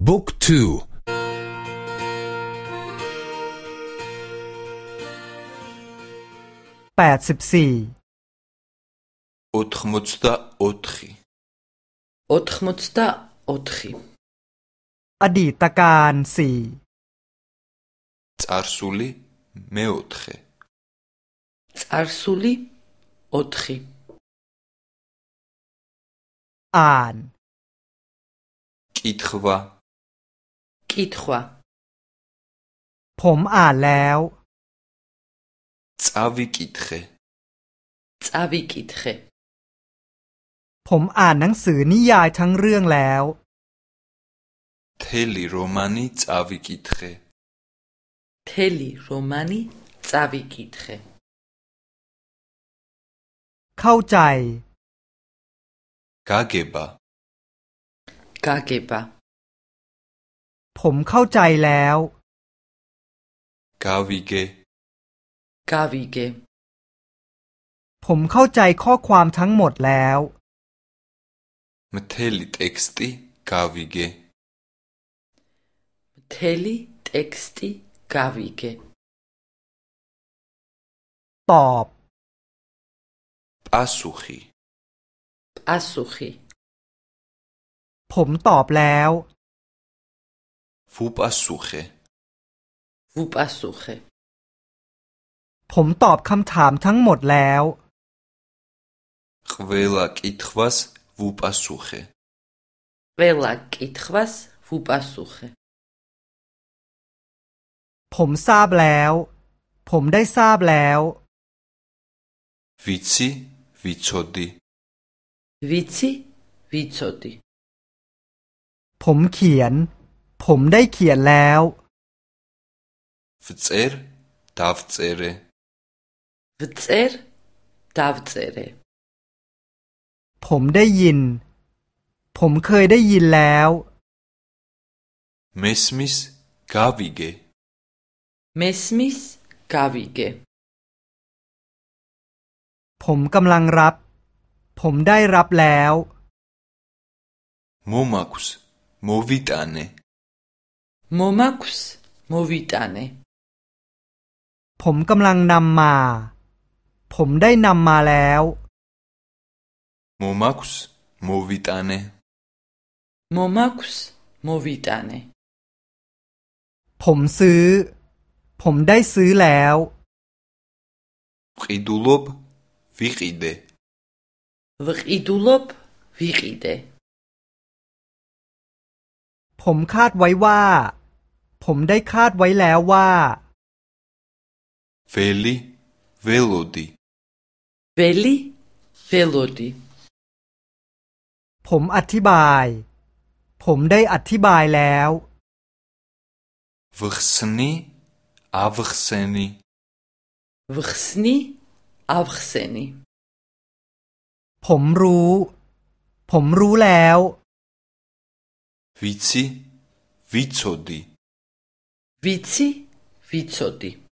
Book 2 84 84 84 4 царсули მე 4 царсули 4 ан კითხვა ที่ทวผมอ่านแล้วซาวิกิทเฮวิกิทเผมอ่านหนังสือนิยายทั้งเรื่องแล้ว เทลิโรมานิซาวิกิทเฮเทลิโรมานิซาวิกิทเฮเข้าใจ กาเกบา กาเกบาผมเข้าใจแล้ว กาวิเกกาวิเก ผมเข้าใจข้อความทั้งหมดแล้วมเทลิตเอ็กซ์ติกาวิเกมเทลิตเอ็กซ์ติกาวิเก ตอบปาสุขีปาสุขีผมตอบแล้วฟูปัสสุเขฟูปัสสุเขผมตอบคำถามทั้งหมดแล้วเวลากิทวัสฟูปัสสุเขเวลากิทวัสฟูปัสสุเขผมทราบแล้ว ผมได้ทราบแล้ววิซีวิชดีวิซีวิชดีผมเขียนผมได้เขียนแล้วฟิเอร์ดาฟเซเรฟิเอร์ดาฟเซเรผมได้ยิน ผมเคยได้ยินแล้ว เมสมิสกาวิเก เมสมิสกาวิเก ผมกำลังรับ ผมได้รับแล้ว m o มาคุส m o วิตาเนมม მ ა ქ ส ს მ ო วิตา ნ ე ผมกำลังนำมา ผมได้นำมาแล้วโมมาคุสโมวิตาเนโมมาคุสโมวิตาเนผมซื้อ ผมได้ซื้อแล้วกิดูลบวิกิเดวกิดูลบวิกิเด ผมคาดไว้ว่าผมได้คาดไว้แล้วว่าเฟลิเวลดีเฟลิเวลดีผมอธิบายผมได้อธิบายแล้วเว์สนีอาว์สนีว์สนีอาว์สนีผมรู้ ผมรู้แล้ววิซีวิโซดี Vizi, vizzotti.